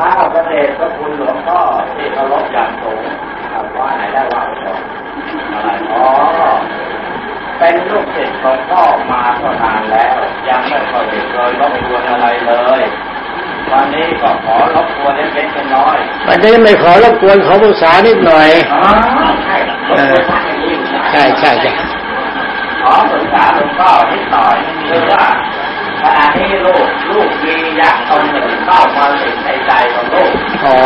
ข้าวเกษตรพระคุณหลวงพ่อที่เคารพอย่างสูงว่าไหนได้ว่าไปก่อนอะไรอ๋อเป็นลูกศิษย์หลวงพ่อมาก็นานแล้ว ยังไม่เคยเห็นเลยรบกวนอะไรเลยวันนี้ก็ขอรบกวนเล็กๆน้อยวันนี้ไม่ขอรบกวนขอปรึกษานิดหน่อยอ๋อใช่ใช่ใช่ใช่ขอปรึกษาหลวงพ่อนิดหน่อยคือว่า ขณะนี้ลูกลูกมียักษ์ตนหนึ่งเข้ามาสิงในใจของลูกอ๋อ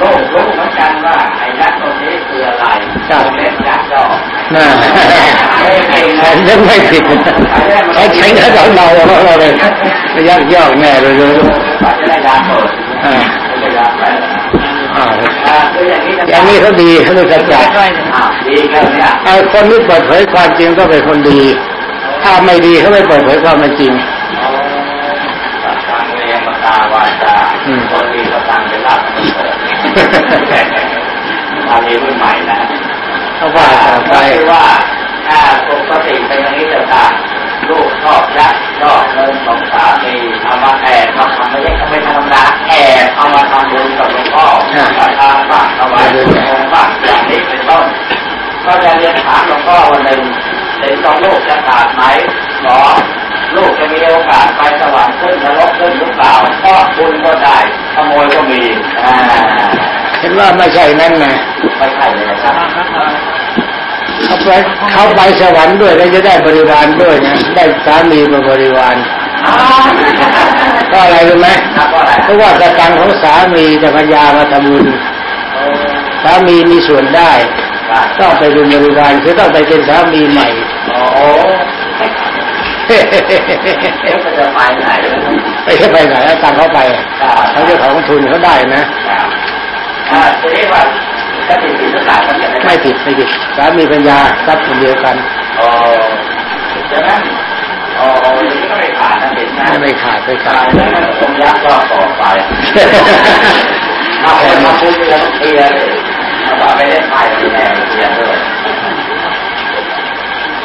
ลูกรู้เหมือนกันว่าไอ้ยักษ์ตรงนี้คืออะไรใช่เล็กยักษ์ดอกน่าไม่เก่งแต่นะยังไม่ผิดเขาใช้แค่เราเราเราเลยไม่ยักยอกแน่เลยเลยว่าจะได้ยาเปิดอ่าไม่ได้ยาแผลอ่าอ่าคืออย่างนี้นะอย่างนี้เขาดีเขาดูจัดจัดอ่าดีกันเนี่ยไอ้คนที่เปิดเผยความจริงต้องเป็นคนดี ถ้าไม่ดีเขาไม่เปิดเผยความเป็นจริงสัตว์เรียนมาตาวาจาคนดีก็ตั้งเป็นลาภมันเกิดมาเรียนรุ่นใหม่นะเขาว่าต่อไปคือว่าถ้าปกติเป็นอย่างนี้จะตาลูกชอบยักชอบเงินของสามีเอามาแอบมาทำไม่ใช่ไม่ธรรมดาแอบเอามาทำบุญกับหลวงพ่อประทานบ้างเอาไว้องค์บ้างอย่างนี้เป็นต้นก็จะเรียนถามหลวงพ่อวันหนึ่งเห็นของลูกจะขาดไหมหมอ ลูกจะมีโอกาสไปสวรรค์ขึ้นนรกขึ้นหรือเปล่าก็คุณก็ได้ขโมยก็มีอ่าเห็นว่าไม่ใช่นั่นไงไม่ใช่เลยนะครับเขาไปเขาไปสวรรค์ด้วยแล้วจะได้บริวารด้วยนะได้สามีมาบริวารอ้าวก็อะไรรู้ไหมครับว่าอะไรเพราะว่าสตังค์ของสามีจะพยามาทำบุญสามีมีส่วนได้ครับต้องไปเป็นบริวารคือต้องไปเป็นสามีใหม่โอ้โห แล้วมันจะไปไหนแล้วไม่ใช่ไปไหนเอาตังค์เขาไปเขาเจ้าของทุนเขาได้นะครับอ่าทีนี้ว่าถ้าติดติดต่างกันจะไม่ผิดไม่ผิดสามีปัญญาทรัพย์คนเดียวกันโอ้ใช่ไหมโอ้ยนี้ก็ไม่ขาดนะเห็นไหมไม่ขาดไม่ขาขาดดแล้วผมยักษ์ก็ต่อไปเอาคนมาพูดเรื่องเทียร์เลยว่าไม่ได้ถ่ายไม่ได้เทียร์ด้วย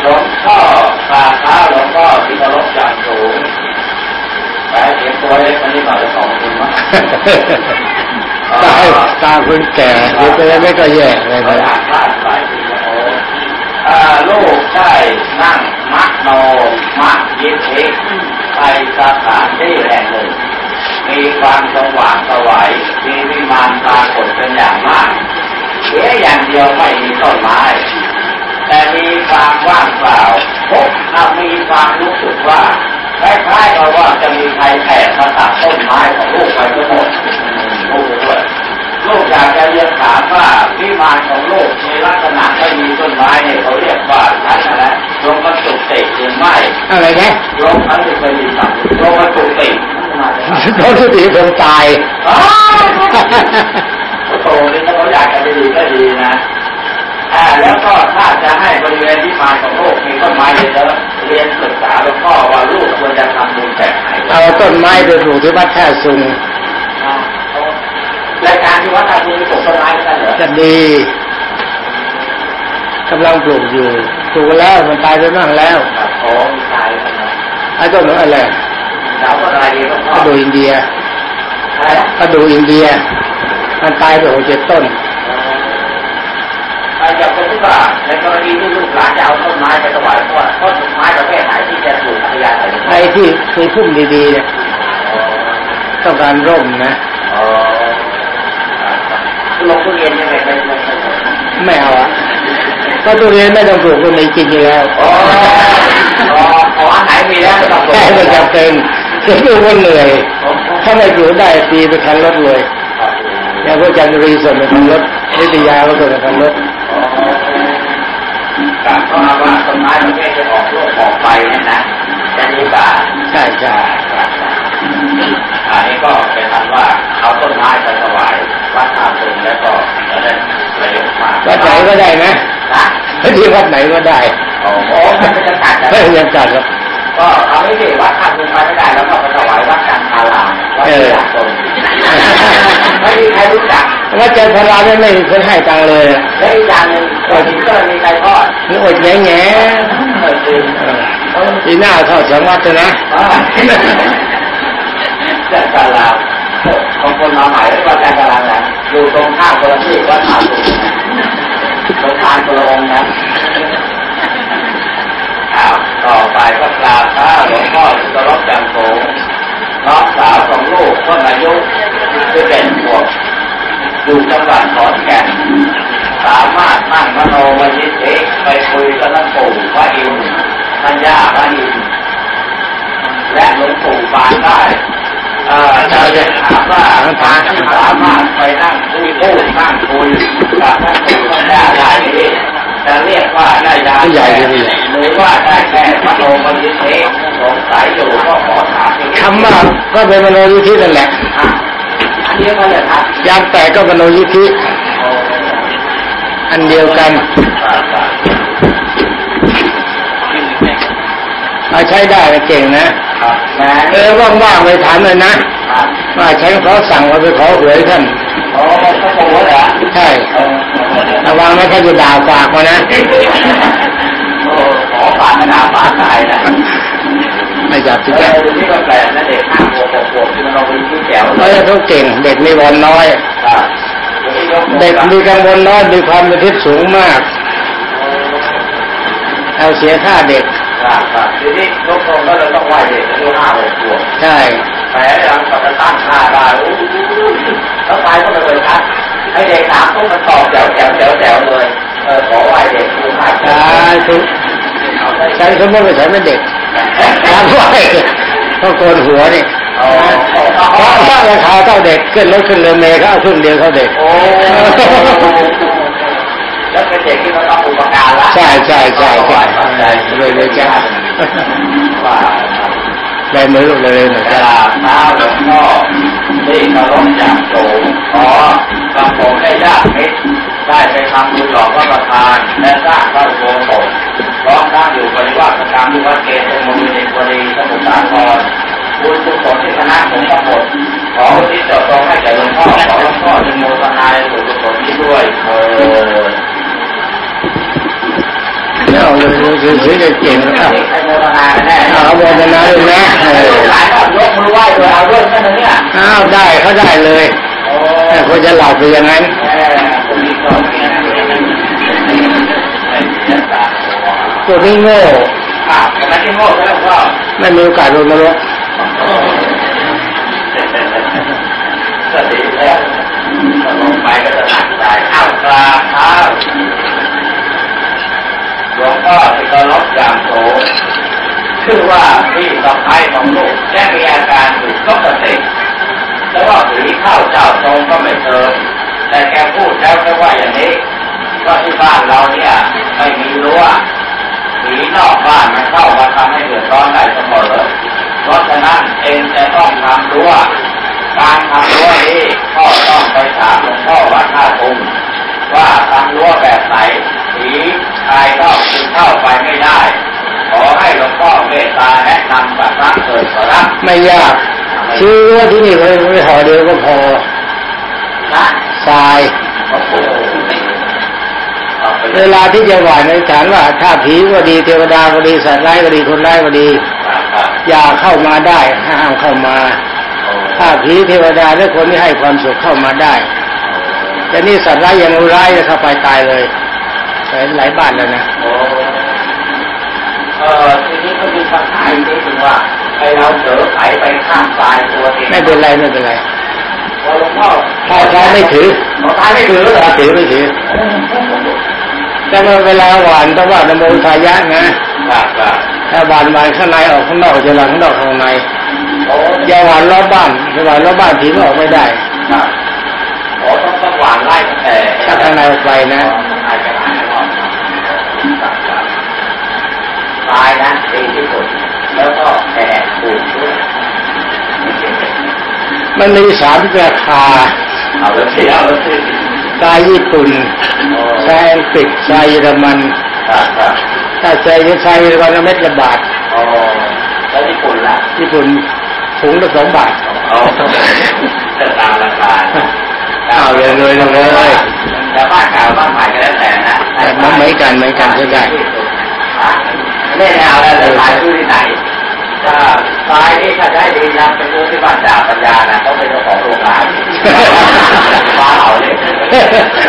หลวงพ่อ กราบเท้าหลวงพ่อที่เคารพอย่างสูงแต่เสียงตัวเล็กอันนี้มาจะของคุณมั้งตาตาคนแก่เดี๋ยวจะได้ไม่ก็แย่อะไรไปไปอ่านบ้านไปที่โอ้อ่าลูกได้นั่งมักโนมักยิบเอกไปสถานที่แห่งหนึ่งมีความสว่างสวัยมีวิมานปรากฏเป็นอย่างมากเสียอย่างเดียวไม่มีต้นไม้ แต่มีความว่างเปล่า พบอามีความรู้สึกว่าคล้ายๆกับว่าจะมีใครแอบมาตัดต้นไม้ของลูกไปทั้งหมดลูกด้วยลูกอยากจะเรียนถามว่าวิมานของลูกมีลักษณะไม่มีต้นไม้เนี่ยเขาเรียกว่าชั้นอะไรลงมันสุกติหรือไม่อะไรนะลงมันสุกติสัมลงมันสุกติมาจากไหนเขาสติคงตายอ้าวโตนี่ถ้าเขาอยากจะไปดีก็ดีนะอ่า แล้วก็ถ้าจะให้บริเวณที่มาของโลกมีต้นไม้เยอะๆเรียนศึกษาหลวงพ่อว่าลูกควรจะทำบุญแบบไหนเอาต้นไม้ไปปลูกที่วัดท่าซุงรายการที่วัดตาบุญปลูกต้นไม้กันเหรอจะดีกำลังปลูกอยู่ปลูกแล้วมันตายไปบ้างแล้วโอ้มีชายนะไอ้ต้นนั้นอะไรดาวต้นอะไรดีหลวงพ่อกระดูกอินเดียอะไรนะกระดูกอินเดีย มันตายไปหกเจ็ดต้น อาจจะเป็นที่ว่าในกรณีที่ลูกหลานจะเอาต้นไม้ไปถวายพ่อต้นไม้ประเภทไหนที่จะปลูกพัทยาใส่ไอ้ที่มีพุ่มดีๆเนี่ยต้องการร่มนะอ๋อลงทุเรียนยังไงไม่ไม่ไม่ไม่เอาอะก็ทุเรียนไม่ต้องปลูกก็มีกินอยู่แล้วอ๋ออ๋ออ๋ออันไหนมีแล้วไม่ต้องปลูกแค่ไม่จำเป็นจะดูว่าเหนื่อยถ้าไม่ปลูกได้ตีไปคันรถเลยอย่างพวกจันทรีส่งไปคันรถนิตยาก็ส่งไปคันรถ กาก็เอาว่าต้นไม้ประเภทจะออกลูกออกใบเนี่ยนะจะดีกว่าใช่ใช่อันนี้ก็เป็นอันว่าเอาต้นไม้ไปถวายวัดท่าตุงแล้วก็จะได้ประโยชน์มากวัดไหนก็ได้นะนะที่วัดไหนก็ได้โอ้โหมันเป็นจะกัดไม่ยังจัดหรอกก็เอาไม่ดีวัดท่าตุงไปไม่ได้แล้วก็ไปถวายวัดจันทารามวัดท่าตุงไม่มีใครรู้จักวัดจันทราไม่มีคนให้ตังค์เลยและอีกอย่างหนึ่ง ตัวนี้ก็มีใครทอดนี่อดแง่แง่อีหน้าเข้าสองวัดเลยนะจัดตารางของคนมาใหม่แล้วว่าการกำลังนะอยู่ตรงข้ามคนละที่วัดขาสุตรงทานคนละองนะอ้าวต่อไปก็กราบพระหลวงพ่อสุรบจันทร์โสงน้องสาวของลูกต้นอายุคือเป็นขวบอยู่จังหวัดขอนแก่น สามารถนั่งมโนมยิทธิไปคุยกับท่านปู่พระอินทร์ท่านย่าพระอินทร์และหลวงปู่ปานได้เอ่อจะจะถามว่าทางที่สามารถไปนั่งคุยพูดนั่งคุยกับท่านปู่ท่านย่าได้นี้จะเรียกว่าได้ยาผู้ใหญ่เลยผู้ใหญ่หรือว่าได้แค่มโนมยิทธิสงสัยอยู่ก็ขอถามอีกคำว่าก็เป็นมโนยิทธินั่นแหละอะอันนี้ก็เลยครับยานแตกก็มโนยิทธิโอ้อันเดียวกันครับครับเอาใช้ได้ก็เก่งนะครับแหม่เออว่างๆไปถามเลยนะครับว่าฉันขอสั่งว่าไปขอหวยท่านโอ้ก็โหเหรอใช่เออระวังไม่ใช่จะด่าฝากมานะโอ้ขอปากขนาดปากตายนะไม่จับเอที่แกอนี่ก็แปลกนะเด็กห้าขวบหกขวบที่มันเอาไปที่แจ๋วเพราะเขาเก่งเด็กมีวันน้อยครับ เด็กมีกังวลน้อยมีความเป็นทิพย์สูงมาก เอาเสียค่าเด็กครับครับทีนี้ยกตรงก็เลยต้องไหวเด็กอายุห้าหกขวบใช่แต่ยังก็จะตั้งค่าได้โอ้โหแล้วไปก็เลยชัดให้เด็กถามปุ๊บมันตอบแจ๋วแจ๋วแจ๋วแจ๋วเลยเออขอไหวเด็กอายุห้าขวใช่บทุกฉันสมมติว่าฉันเป็นเด็กถามว่าต้องโกนหัวนี่อ๋อเพราะถ้าราคาเท่าเด็กขึ้นรถขึ้นเรือเมย์เขาเอาครึ่งเดียวเท่าเด็กแล้วเป็นเด็กที่มันต้องอุปการละใช่ใช่ใช่ใช่เลยเลยจ้าว่ายมือลูกเลยเลยหน่อยจ้าลาเช้าหลวงพ่อที่เคารพอย่างสูงขอกระผมได้ญาติมิตรได้ไปทำบุญหลอกพระประธาน และสร้างพระอุโบสถพร้อมทั้งอยู่ปฏิวัติกรรมที่วัดเกศตรงมุมเด็กวรีสมุทรสาคร บุญกุศลที่คณะผมกำหนดขออุทิศต่อตรงให้แก่หลวงพ่อขอหลวงพ่อจงโมทนาในบุญกุศลนี้ด้วยเออเอาเลยเลยซื้อเก่งๆครับใครโมทนากันแน่เอาโมทนาเลยนะเออหลายคนยกมือไหว้เลยเอาด้วยแค่นั้นเนี่ยอ้าวได้เขาได้เลยแต่ควรจะหลับไปอย่างนั้นแม่คนนี้ก็มีนะไม่มีน้ำตาตัวนี้โง่ไม่มีโอกาสลงนรก ก็ดีแล้วลงไปก็จะหนักใจข้าวกลาข้าวหลวงพ่อที่เคารพอย่างโสชื่อว่าพี่สะพ้ายของลูกแค่มีอาการถูกก็สติแต่ว่าผีเข้าเจ้าทรงก็ไม่เชิญแต่แกพูดแล้วแค่ว่าอย่างนี้ว่าที่บ้านเราเนี่ยไม่มีรั้วผีนอกบ้านมันเข้ามาทำให้เดือดร้อนได้เสมอ เพราะฉะนั้นเองจะต้องทำรั้วการทำรั้วนี้ก็ต้องไปถามหลวงพ่อวัดท่าตุงว่าทำรั้วแบบไหนผีภายนอกคือเข้าไปไม่ได้ ขอให้หลวงพ่อเมตตาแนะนำสักครั้งเถิดขอรับไม่ยากชื่อว่าที่นี่เขาไม่ห่อเดียวก็พอนะทรายโอ้โหเอาไปเลเวยลาที่จะหวานในฐานว่า ถ้าผีก็ดีเทวดาก็ดีสัตว์ร้ายก็ดีคนร้ายก็ดี เข้ามาได้ ห้ามเข้ามาโอ้ถ้าผีเทวดาและคนที่ให้ความสุขเข้ามาได้ แต่นี่สัตว์ร้ายอย่างร้ายจะเข้าไปตายเลยไปหลายบ้านแล้วนะโอ้เออทีนี้ก็มีปัญหาอีกนิดนึงว่าไอเราเผลอไถไปข้ามตายตัวเองไม่เป็นไรไม่เป็นไรพอหลวงพ่อถ้าใช้ไม่ถือหมอตายไม่ถือเหรอไม่ถือไม่ถือแต่ว่าเวลาหวานต้องว่านโมทายะนะครับครับ ถ้าหวานหวานข้างในออกข้างนอกจะหวานข้างนอกข้างในโอ้อย่าหวานรอบบ้านอย่าหวานรอบบ้านผีก็ออกไม่ได้ครับโอ้ต้องต้องหวานไล่ตั้งแต่ถ้าข้างในออกไปนะตายจะหายรอบครับครับตายนะดีที่สุดแล้วก็แก่ปวดด้วยมันมีสามราคาเอาแล้วสิเอาแล้วสิทรายญี่ปุ่นโอ้ทรายอังกฤษทรายเยอรมันครับครับ ถ้าทรายทรายเยอรมันละเม็ดละบาทโอ้แล้วญี่ปุ่นล่ะญี่ปุ่นถุงละสองบาทเอาจะตามราคาเอาเลยเลยเลยเลยแต่บ้านเก่าบ้านใหม่ก็แล้วแต่นะแต่มันเหมือนกันเหมือนกันใช่ไหมเล่นเอาแล้วจะขายที่ไหนถ้าตายนี่ถ้าได้ดีนะเป็นผู้ที่บ้านจ่าปัญญานะเขาเป็นเจ้าของโรงงาน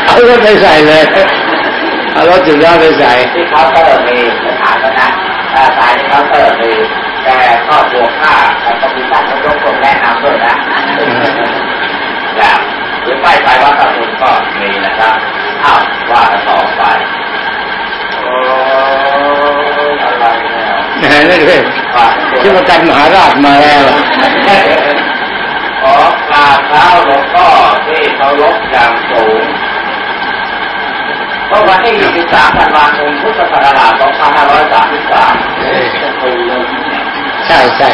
เอารถไปใส่เลย เอารถจุดล้อไปใส่ที่เคาน์เตอร์มีสถานนะถ้าสายที่เคาน์เตอร์มีแต่ก็บวกค่าแต่ก็มีการยกคนแนะนำด้วยนะอย่างหรือไปไปว่าตะลุนก็มีนะครับอ้าวว่ากันต่อไปโอ้อะไรเนี่ยนะนั่นเลยว่าที่ประกันมหาราชมาแล้วขอกราบเท้าหลวงพ่อที่เคารพอย่างสูง เมื่อวันที่ 23 ธันวาคม พุทธศักราช 2533 ใช่ใช่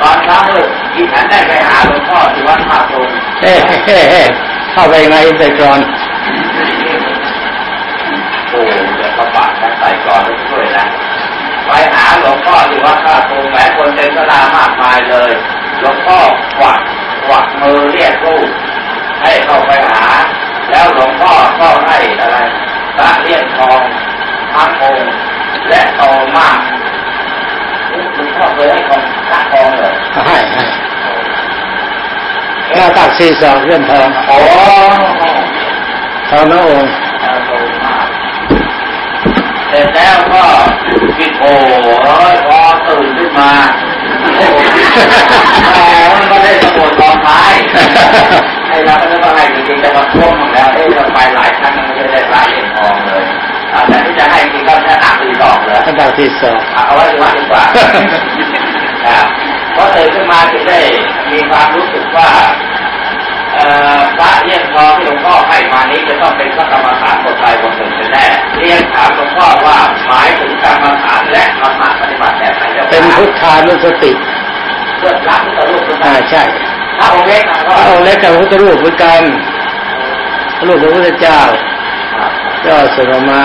ตอนเช้ามืดที่ฉันได้ไปหาหลวงพ่อที่วัดท่าตูมเฮ้เฮ้เฮ้เข้าไปไงไปกรอน โอ้เดี๋ยวประบาทกันใส่ก่อนช่วยนะไปหาหลวงพ่อที่วัดท่าตูมแหมคนเต็มสลามากมายเลย หลวงพ่อกวักกวักมือเรียกลูกให้เข้าไปหา แล้วหลวงพ่อก็ให้อะไรพ ระเลี่ยมทองทั้งองค์และโตมากหลวงพ่อเคยให้ของพระทองเลยให้ให้หน้าตักสี่สองเลื่อนทองโอ้ทองน้ององค์เสร็จแล้วก็คิดโอ้ยพอตื่นขึ้นมาโอ้แหมมันก็ได้สมุดตอนท้าย ไอ้เราก็นึกว่าไงจริงๆจะมาท่วมหมดแล้วเอ้ยเราไปหลายครั้งมันไม่ได้ปลาเหรียญทองเลยอ่าแต่ที่จะให้จริงก็แค่หนักตีสองเลยหน้าตักสี่สองเอาไว้ที่วัดดีกว่าครับพอตื่นขึ้นมาจึงได้มีความรู้สึกว่าเอ่อพระเลี่ยมทองที่หลวงพ่อให้มานี้จะต้องเป็นพระกรรมฐานบทใดบทหนึ่งเป็นแน่เรียนถามหลวงพ่อว่าหมายถึงกรรมฐานและธรรมะปฏิบัติแบบไหนจ้าคะเป็นพุทธานุสติเพื่อรักพุทธรูปพุทธอ่าใช่ พระองค์เล็กนะพก็ระองค์เล็กกับพระพุทธรูปเหมือนกันพระรูปพระพุทธเจ้าก็ส่งออกมา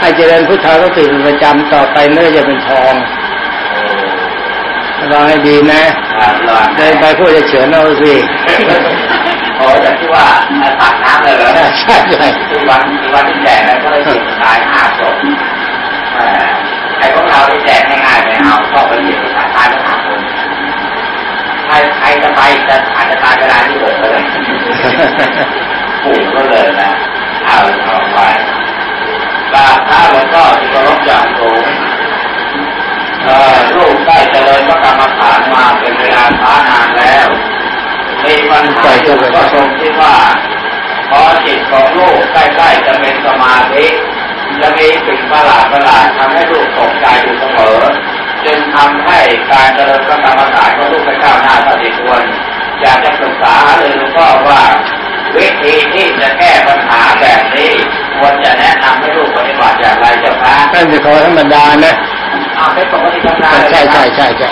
ให้เจริญพุทธานุสติเป็นประจำต่อไปเนื้อจะเป็นทองระวังให้ดีนะเดินไปพูดจะเฉือนเอาสิโอ้แต่ที่ว่าตักน้ำเลยเหรอใช่ใช่ใช่ที่วันที่วันที่แจกก็เลยติดตายห้าศพไอ้พวกเราที่แจกง่ายๆไปเอาเข้าไปหยิบตายตายไปห้าคน ใครใครจะไปจะอาจจะตายเวลาที่หกเลยปู่ก็เลยนะเอาเอาไว้กราบเท้าหลวงพ่อที่เคารพอย่างสูงลูกได้เจริญพระกรรมฐานมาเป็นเวลาช้านานแล้วมีปัญหาอยู่ก็ตรงที่ว่าพอจิตของลูกใกล้ๆจะเป็นสมาธิจะมีสิ่งประหลาดประหลาดทำให้ลูกตกใจอยู่เสมอ จึงทำให้การเจริญพระกรรมฐานของลูกไปก้าวหน้าสติควรอยากจะปรึกษาเลยหลวงพ่อว่า วิธีที่จะแก้ปัญหาแบบนี้ควรจะแนะนำให้ลูกปฏิบัติอย่างไรเจ้าคะท่านจะขอธรรมดานะอ้าวเป็นปกติธรรมดาเลยใช่ใช่ใช่ใช่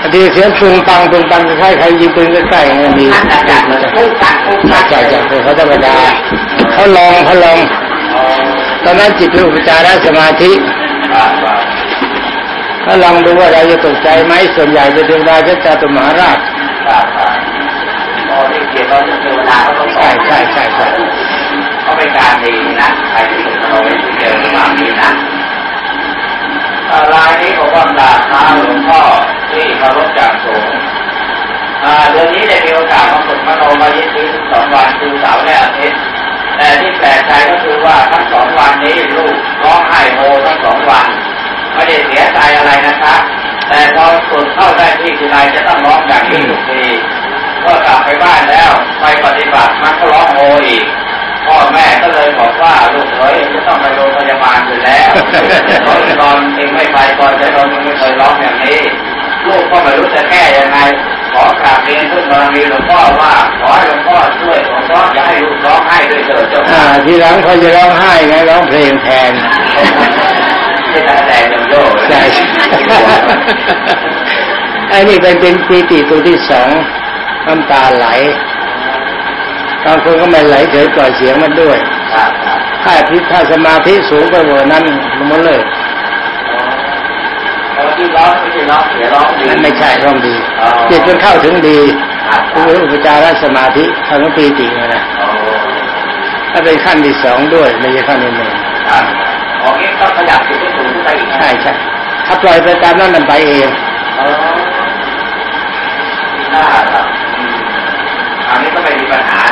บางทีเสียงปึงปังปึงปังคล้ายๆใครยิงปืนใกล้ๆมันมีท่านอาจารย์เลยพูดกันพูดกัใช่นใช่ใช่เป็นเขาธรรมดาเขาลองเขาลองตอนนั้นจิตเป็นอุปจารสมาธิ ครับครับก็ลองดูว่าเราจะตกใจไหมส่วนใหญ่จะเทวดาจะจตุมหาราชครับครับโอ้นี่เกี่ยวกับเทวดาเขาใช่ใช่ใช่ใช่ก็เป็นการดีนะใครที่เราเจอความดีนะอ่อรายนี้ผมว่ากราบเท้าหลวงพ่อที่เคารพจากสูงอ่าเดือนนี้ได้มีโอกาสมาฝึกมโนมายิทีสองวันคือเสาร์และอาทิตย์ แต่ที่แปลกใจก็คือว่าทั้งสองวันนี้ลูกร้องไห้โฮทั้งสองวันไม่ได้เสียใจอะไรนะครับแต่พอฝึกเข้าได้ที่ทีไรจะต้องร้องอย่างนี้ทุกทีก็กลับไปบ้านแล้วไปปฏิบัติมันก็ร้องโฮอีกพ่อแม่ก็เลยบอกว่าลูกเอ๋ยจะต้องไปโรงพยาบาลอยู่แล้วตอนตอนเองไม่ไปตอนจะโดนมันไม่เคยร้องอย่างนี้ลูกก็ไม่รู้จะแก้ยังไง ขอกราบเรียนขึ้นบารมีหลวงพ่อว่าขอให้หลวงพ่อช่วยหลวงพ่ออย่าให้ลูกร้องไห้ด้วยเถิดเจ้าอ่าค่ะทีหลังเขาจะร้องไห้ไงร้องเพลงแทนไม่ตาแดงโยโย่ใช่ไอ้นี่เป็นเป็นปีติตัวที่สองน้ำตาไหลบางคนก็ไม่ไหลเฉยปล่อยเสียงมันด้วยครับครับถ้าพิถ้าสมาธิสูงไปกว่านั้นมันเลยอ๋อ ที่ร้องที่ร้องเสียร้องดีนั่นไม่ใช่ร้องดีจิตมันเข้าถึงดีอุปจารสมาธิทำปีติเลยนะถ้าเป็นขั้นที่สองด้วยไม่ใช่ขั้นที่หนึ่งอ๋อนี่ต้องขยับจิตให้สูงขึ้นไปอีกใช่ใช่ถ้าปล่อยไปตามนั่นมันไปเองน่าครับอันนี้ก็ไม่มีปัญหา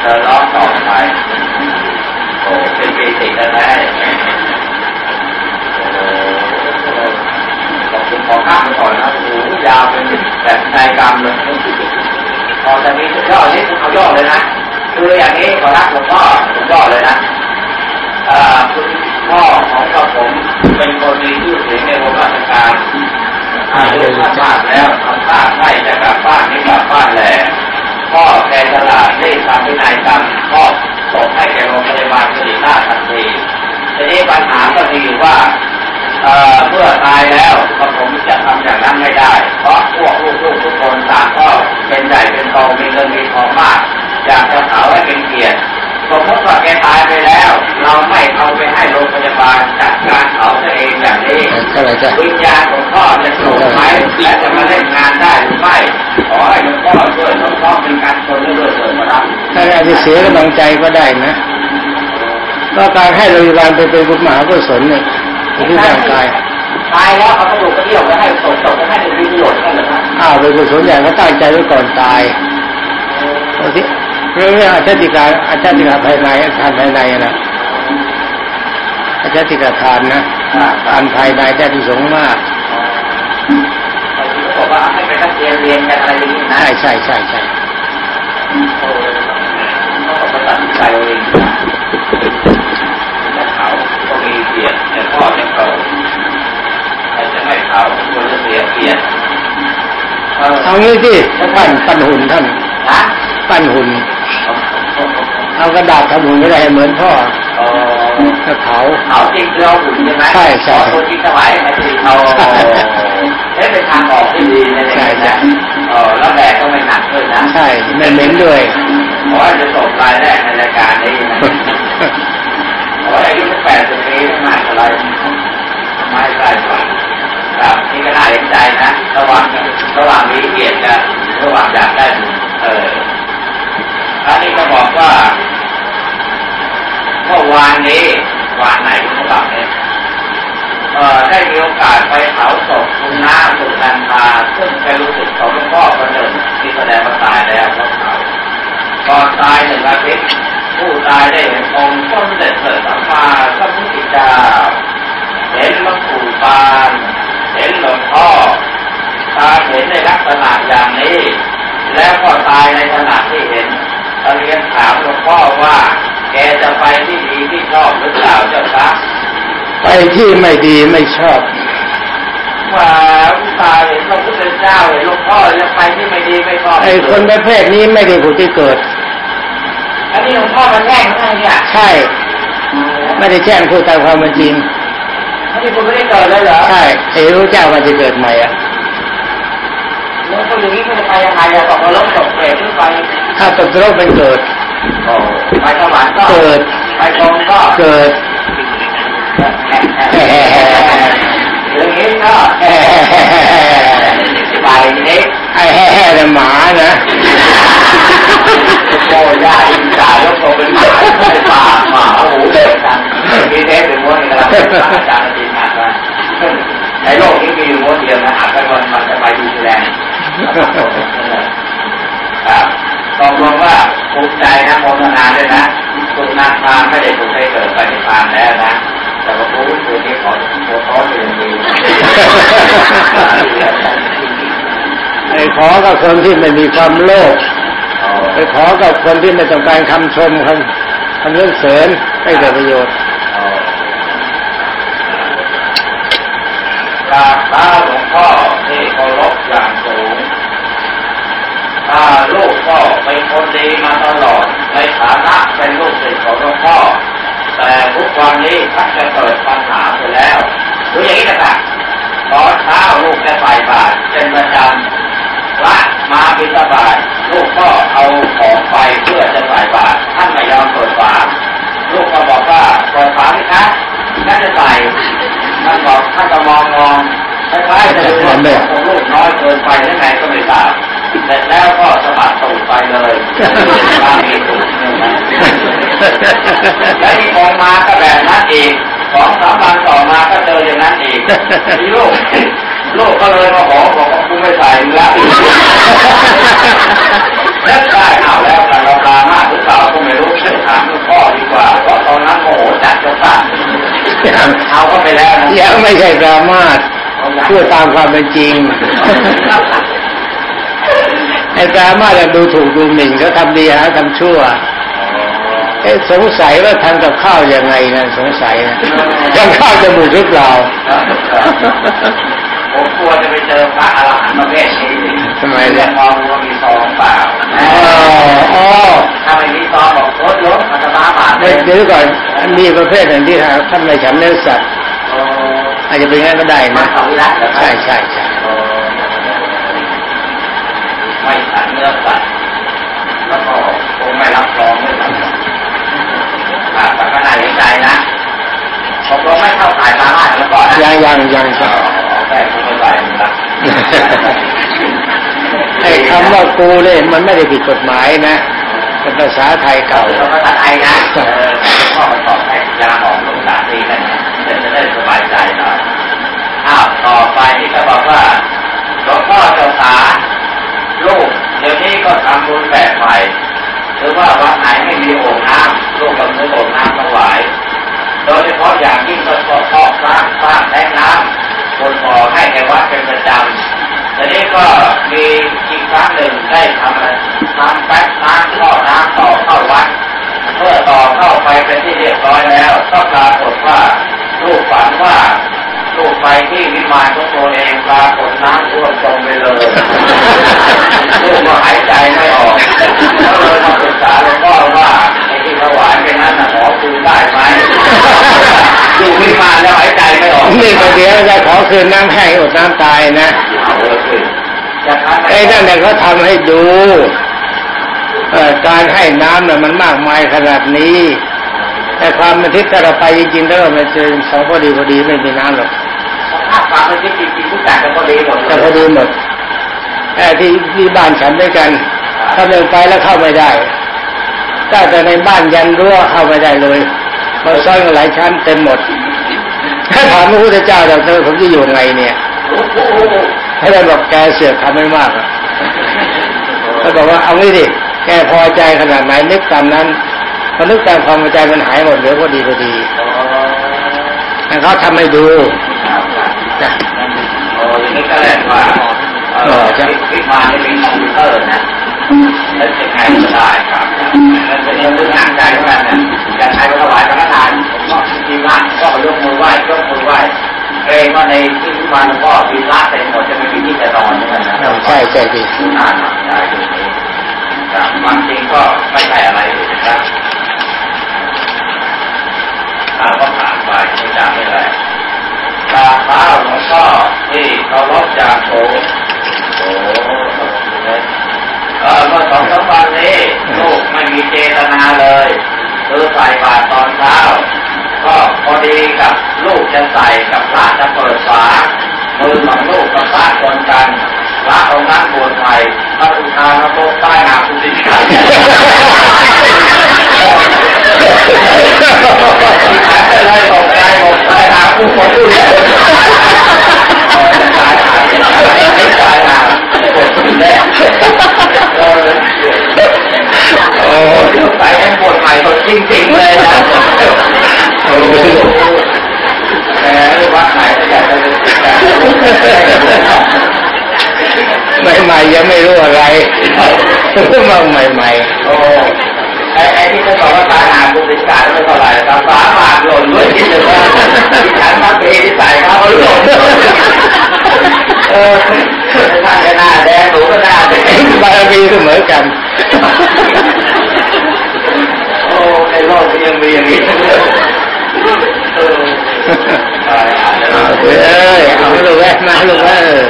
เธอร้องต่อไปโอ้เป็นปีติแล้วนะ ของข้ามก่อนนะโอ้ยาวเป็นแบบนายกรรมเลยพอจะมีสุดยอดนี่คุณเอายอดเลยนะคืออย่างนี้ขอรับหลวงพ่อสุดยอเลยนะคุณพ่อของกับผมเป็นคนมีชื่อเสียงในวงราชการอายุมากมากแล้วทำตาใกล้จะกลับบ้านไม่กลับบ้านแหละพ่อแกตลาดได้ทำวินัยกรรมพ่อส่งให้แกโรงพยาบาลสิริราชทันทีทีนี้ปัญหาก็มีว่า เมื่อตายแล้วก็ผมจะทำอย่างนั้นไม่ได้ เพราะพวกลูกๆทุกคนต่างก็เป็นใหญ่เป็นโตมีเงินมีทองมากอยากจะเผาให้เป็นเกียรติสมมติว่าแกตายไปแล้ว เราไม่เอาไปให้โรงพยาบาลจัดการเผาตัวเองอย่างนี้วิญญาณของพ่อจะสูงไหมและจะมาเล่นงานได้หรือไม่ขอให้หลวงพ่อช่วยหลวงพ่อเป็นการชนด้วยเถิดครับถ้าอาจจะเสียกำลังใจก็ได้นะก็การให้โรงพยาบาลไปเป็นบุญมหากุศลเนี่ย ที่ร่างกายตายแล้วเขากระดูกกระเดี่ยวไปให้ศพศพไปให้เป็นประโยชน์กันเหรอครับอ้าวเป็นกุศลอย่างก็ตั้งใจไว้ก่อนตายบางทีเรื่องอาชติกาอาชติกาภายในทานภายในนะอาชติกาทานนะทานภายในได้ที่สงมากบอกว่าให้ไปนักเรียนเรียนกันอะไรอย่างนี้นะใช่ใช่ใช่ใช่ เสียเกียรติเอางี้สิท่านปั้นหุ่นท่านปั้นหุ่นเอากระดาษทำหุ่นไม่ได้เหมือนพ่อถ้าเผาเผาจริงเราหุ่นใช่ไหมใช่ใช่คนที่ถวายให้ที่เราเอ๊ะเป็นทางออกที่ดีนะเนี่ยนะเออแล้วแบกก็ไม่หนักด้วยนะใช่ไม่เหม็นด้วยขอให้จะส่งรายแรกในรายการนี้นะขอให้อายุแปดสิบปีไม่มากอะไรไม่ใช่กว่า ครับนี่ก็น่าเห็นใจนะระหว่างระหว่างมีเกียรติกับระหว่างอยากได้เอออันนี้ก็บอกว่าเมื่อวานนี้วานไหนคุณบอกเนี่ยเอ่อได้มีโอกาสไปเผาศพคุณน้าสุนันทาซึ่งเป็นลูกศิษย์ของหลวงพ่อคนหนึ่งที่แสดงว่าตายแล้วเขาเผาก่อนตายหนึ่งอาทิตย์ผู้ตายได้เห็นองค์ต้นเด็ดเสด็จสัมมาสัมพุทธเจ้าเห็นหลวงปู่ปาน เห็นหลวงพ่อตาเห็นในลักษณะอย่างนี้ แล้วก็ตายในขณะที่เห็นเรียนถามหลวงพ่อว่า แกจะไปที่ดีที่ชอบหรือเปล่าเจ้าคะไปที่ไม่ดีไม่ชอบว่าผู้ชายเห็นพระพุทธเจ้าเห็นหลวงพ่อจะไปที่ไม่ดีไม่ชอบไอ้คนประเภทนี้ไม่ได้ผู้ที่เกิดอันนี้หลวงพ่อมาแจ้งให้เนี่ยใช่ ไม่ได้แจ้งพูดตามความเป็นจริง อันนี้คุณไม่ได้เกิดเลยเหรอ ใช่ไอ้รู้เจ้าว่าจะเกิดใหม่อะแล้วคนอย่างนี้เขาจะไปยังไงอะบอกว่าลบตกเปรตหรือไป ถ้าตกนรกเป็นเกิดไปสวรรค์ก็เกิด ไปตรงก็เกิดอย่างนี้ก็ไปนี้ไอ้แห่แห่หมานะ โอ้ยายจ่ายแล้วตเป็นหมาเป็นหมาหมาโอ้โหเด็กจังมีเทปเป็นม้วนนี่ครับอาจารย์จริงมากนะในโลกนี้มีม้วนเดียวนะอาจจะมันมันจะไปดูแลครับตกลงว่าภูมิใจนะโมทนาด้วยนะสุนัขพาไม่ได้ถูกให้เกิดปฏิพานแล้วนะแต่ว่าผู้ตัวนี้ขอโมท้อเรียนดีไอ้ขอกับคนที่ไม่มีความโลภ ไปขอกับคนที่ไม่ต้องการคำชมคำคำเรื่องเสริญให้เกิดประโยชน์กราบเท้าหลวงพ่อที่เคารพอย่างสูงถ้าลูกพ่อเป็นคนดีมาตลอดในฐานะเป็นลูกศิษย์ของหลวงพ่อ แต่ทุกวันนี้ท่านจะเกิดปัญหาไปแล้วดูอย่างนี้นะครับตอนเช้าลูกจะใส่บาตรเป็นประจำพระมาบิณฑบาต ลูกก็เอาของไปเพื่อจะใส่บาตรท่านไม่ยอมเปิดฝาลูกก็บอกว่าเปิดฝาไหมคะท่านจะใส่ท่านบอกท่านก็มองมองคล้ายๆจะดูว่าของลูกน้อยเกินไปยังไงก็ไม่ทราบเสร็จแล้วก็สมัครส่งไปเลยตามนี้ถูกแล้วที่องมาก็แบบนั้นอีกสองสามวันต่อมาก็เจออย่างนั้นอีกมีลูก ลูกก็เลยมาขอบอกว่ากูไม่ใส่แล้วแล้วได้เอาแล้วแต่เราตามากหรือเปล่าก็ไม่รู้ถามพ่อดีกว่าเพราะตอนนั้นโมโหจัดจะสั่นเอาก็ไปแล้วยังไม่ใช่ดราม่าพูดตามความเป็นจริงไอ้ดราม่าจะดูถูกดูหมิ่นเขาทำดีฮะทำชั่วเอ๊ะสงสัยว่าทำกับข้าวยังไงนะสงสัยนะทำข้าวจมูกหรือเปล่า ผมกลัวจะไปเจอพระอรหันต์ประเภทนี้ทำไมเรีเนี่ยยกมองว่ามีซองเปล่าอ๋ออ๋อถ้าไม่มีซองบอกรถรถมันจะมาบาทเลเดี๋ยวยเดี๋ยวก่อนมีประเภทหนึ่งที่ท่านไม่ฉันเนื้อสัตว์โอ้อาจจะเป็นงั้นก็ได้มานะเขาวิรัตเหรอครับใช่ใช่ใช่โอ้ไม่ฉันเนื้อสัตว์แล้วก็คงไม่รับรองด้วยซ้ำอ่าแต่ก็น่าเห็นใจนะผมก็ไม่เข้าขายมาม่าแล้วก่อนนะยังยังยังคอ๋รับ ไอ้คำว่ากูเนี่ยมันไม่ได้ผิดกฎหมายนะเป็นภาษาไทยเก่าภาษาไทยนะพ่อมาตอบให้ยาหอมลูกสาตีกันนจะได้สบายใจหน่อยอ้าวต่อไปนี่ก็บอกว่าหลวงพ่อเจ้าขาลูกเดี๋ยวนี้ก็ทำบุญแบบใหม่หรือว่าวัดไหนไม่มีโอ่งน้ำลูกก็ซื้อโอ่งน้ำถวาย โดยเฉพาะอย่างยิ่งก็ชอบชอบสร้างสร้างแท้งน้ำ บนบ่อให้ในวัดเป็นประจำทีนี้ก็มีอีกครั้งหนึ่งได้ทำอะไรทำแป๊บน้ำท่อน้ำต่อเข้าวัด เมื่อต่อเข้าไปเป็นที่เรียบร้อยแล้ว ก็ปรากฏว่าลูกฝันว่าลูกไปที่วิมานของตัวเองปรากฏน้ำท่วมจมไปเลยลูกก็หายใจไม่ออกก็เลยมาปรึกษาหลวงพ่อว่าไอ้ที่ถวายไปนั้นขอคืนได้ไหม อยู่วิมานแล้วหายใจไม่ออกนี่ก็เดี๋ยวจะขอคืนน้ำแห้งอดน้ำตายนะเอาเลยสิจะทำไอ้นั่นเนี่ยเขาทำให้ดูเอ่อการให้น้ำเนี่ยมันมากมายขนาดนี้ แต่ความมันทิพย์ถ้าเราไปจริงๆแล้วมันจะสองพอดีพอดีไม่มีน้ำหรอกถ้าความเป็นจริงจริงทุกอย่างจะพอดีหมดเลจะยพอดีหมดแต่ที่ที่บ้านฉันด้วยกันถ้าเดินไปแล้วเข้าไม่ได้ถ้าแต่ในบ้านยันรั้วเข้าไม่ได้เลย เราซ่อนหลายชั้นเต็มหมด ถ้าถามพระพุทธเจ้าเราเธอผมจะอยู่ไงเนี่ยให้เราบอกแกเสือกทำไม่มากอะเขาบอกว่าเอางี้ดิแกพอใจขนาดไหนนึกตามนั้นพอนึกตามความพอใจมันหายหมดเหลือพอดีพอดีแต่เขาทำให้ดูจ้ะโอ้อย่างนี้ก็แหละว่าเออออจะปิดมานี่เป็นคอมพิวเตอร์นะ แล้วจะใครก็ได้ครับแล้วจะเรียนรู้งานใจเท่านั้นนะจะใครก็ถวายพระทานผมก็ทีมงานก็ยกมือไหว้ยกมือไหว้เกรงว่าในที่ทุกวันก็มีพระเต็มหมดจะไม่มีที่จะนอนนี่นะเออใช่ใช่ดิน่าหนักใจอยู่นี่ครับความจริงก็ไม่ใช่อะไรเลยนะครับถามก็ผ่านไปไม่จำไม่อะไรกราบเท้าหลวงพ่อที่ เจตนาเลยคือใส่บาตรตอนเช้า ก็พอดีกับลูกจะใส่กับพระจะเปิดฝามือของลูกกับพระชนกันพระองค์นั้นบวชใหม่พระอุทานพระโตใต้นาคุณดิฉันเลยตกใจตกใจหาผู้คนอื่นตายหาตายหาคนแรก โอ้ไปให้บวชใหม่เขาจริงๆเลยนะแหมวัดไหนก็อยากจะเป็นศิษย์กันใหม่ๆยังไม่รู้อะไรเพิ่งมาใหม่โอ้ไอ้ไอ้ที่เขาบอกว่าตาหาบุญเป็นการไม่เท่าไหร่ตาฟ้าบาดหล่นด้วยที่จะว่าฉันทำเพที่ใส่เขาหล่นเออท่านก็หน้าแดงหนูก็หน้าแดงบารมีเสมอกัน โอ้ในโลกนี้ยังมีอย่างนี้เออตายหาแล้ว เอาเถอะเอ้ยเอาลูกแวะมาลูกเออ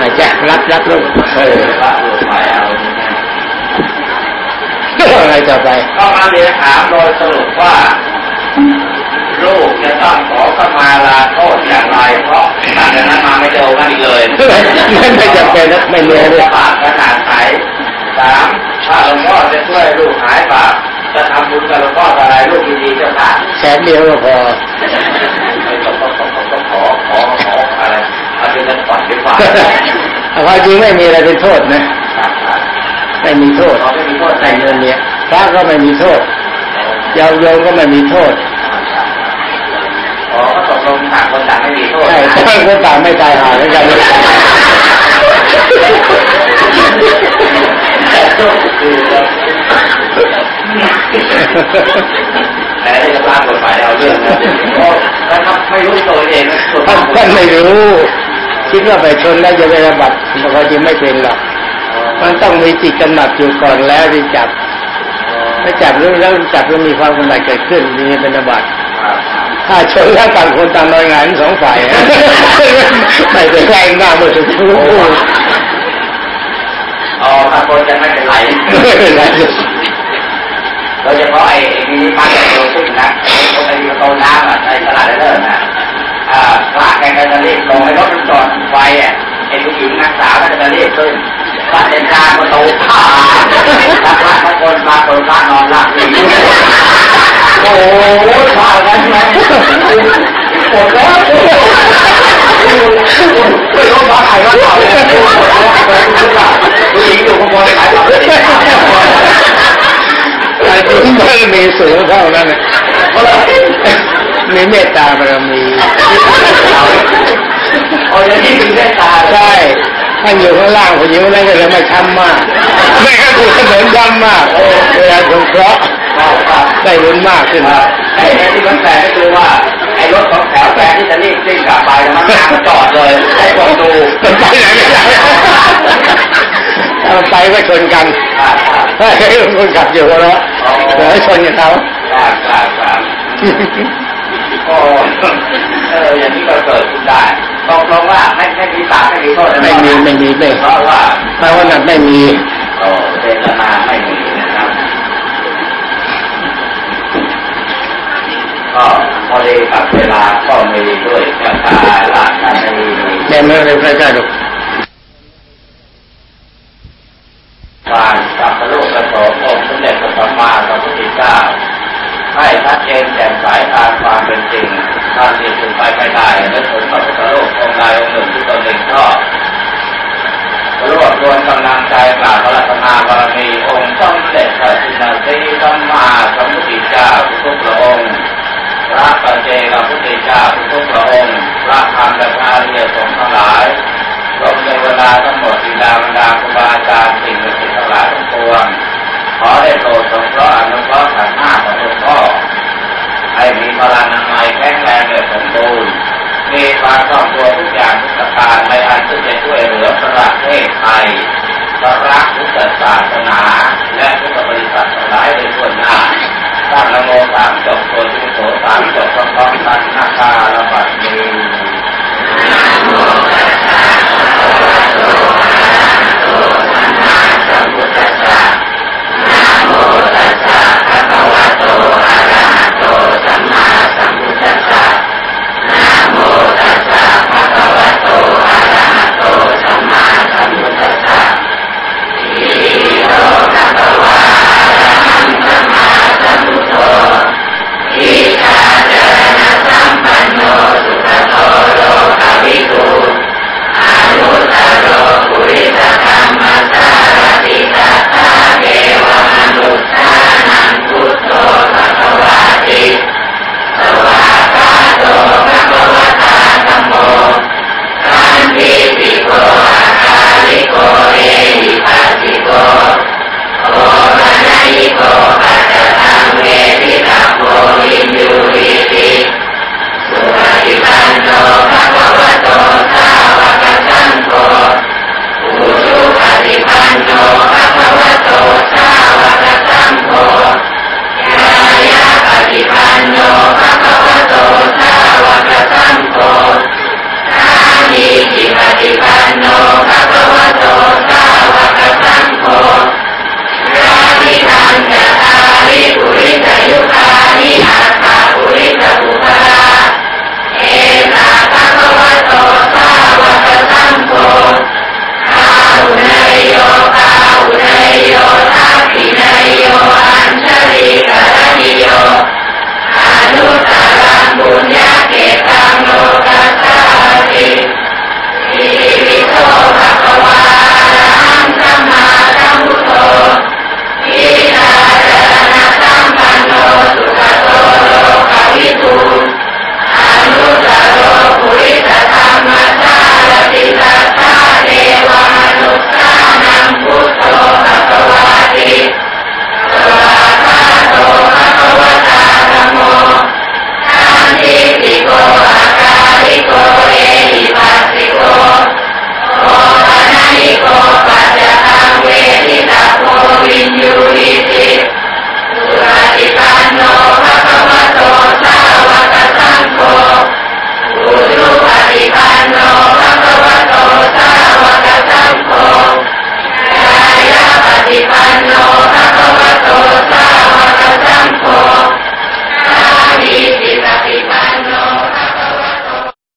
มาจ้ะ รับรับลูกเออพระบวชใหม่เอาอะไรต่อไปก็มาเรียนถามโดยสรุปว่าลูกจะต้องขอขมาลาโทษอย่างไรเพราะหลังจากนั้นมาไม่เจอกันอีกเลยไม่ไม่จำเป็นนะไม่มีเลยบาปขนาดไหนสามถ้าหลวงพ่อจะช่วยลูกหายบาปจะทำบุญกับหลวงพ่ออะไรลูกดีๆจ้าค่ะแสนเดียวก็พอขอขอขอ เอาเป็นนักฝันล่าความจริงไม่มีอะไรเป็นโทษนะไม่มีโทษไม่มีโทษแต่เงินเนี่ยพระก็ไม่มีโทษยาวโยงก็ไม่มีโทษอ๋อก็ตกลงต่างคนต่างไม่มีโทษใช่ต่างคนต่างไม่ตายหาเหมืนกันแต่จะร่างกฎหมายเอาเรื่องนะครับไม่รู้ตัวเองท่านไม่รู้ คิดว่าไปชนแล้วจะไประบัดมันก็จริงไม่เป็นหรอกมันต้องมีจิตกำหนัดอยู่ก่อนแล้วที่จับถ้าจับรู้แล้วจับแล้วมีความกำหนัดเกิดขึ้นนี่เป็นระบัดครับถ้าชนแล้วต่างคนต่างลอยงานสองฝ่ายไม่เป็นไรหน้ามือถึงพูดอ๋อถ้าคนจะไม่เป็นไรไม่เป็นไรโดยเฉพาะไอ้ไอ้มินิมาร์เก็ตโรซิ่งนะไอ้ไอ้ประตูน้ำอะในตลาดเลิศนะอ่า พระแกก็จะรีบลงให้รถจอดไฟอะไอ้ผู้หญิงนักสาวก็จะรีบขึ้นพระเดินทาประตูผ่าพระพระคนมาเปิดพระนอนหลับอยู่โอ้โหผ่ากันไหมหมดแล้วไม่รู้ว่าใครว่าเปล่าเลยผู้หญิงอยู่ข้างบนขายของแต่ถึงบารมีสูงเท่านั้นน่ะ มีเมตตาบารมีโอ้ยนี่ถึงได้ตาใช่ท่านอยู่ข้างล่างผู้หญิงคนนั้นก็เลยไม่ช้ำมากไม่งั้นถูกถนนย้ำมากเวลาสงเคราะห์ได้บุญมากขึ้นไอ้ที่มันแปลกก็คือว่าไอ้รถสองแถวแปลที่จะรีบซิ่งกลับไปมันทางจอดเลยให้คนดูมันไปไหนไม่ได้ถ้ามันไปก็ชนกันถ้าคนขับอยู่ก็แล้วเดี๋ยวให้ชนกับเขา ครับครับครับโอ้เอออย่างนี้ก็เกิดขึ้นได้ตกลงว่าไม่ไม่มีบาปไม่มีโทษไม่มีไม่มีไม่เพราะว่าเพราะว่านั้นไม่มีโอ้เจตนาไม่มีนะครับก็พอดีกับเวลาก็มีด้วยประกาละกันีไม่ไม่ได้พระเจ้าหรอก ศาสนา และพุทธบริษัททั้งหลายในส่วนหน้าตั้งนโมสามจบโสดโสสามจบพร้อมกันนาคาระบาดนี้พุทธัสสะนะโมตัสสะภะคะวะโต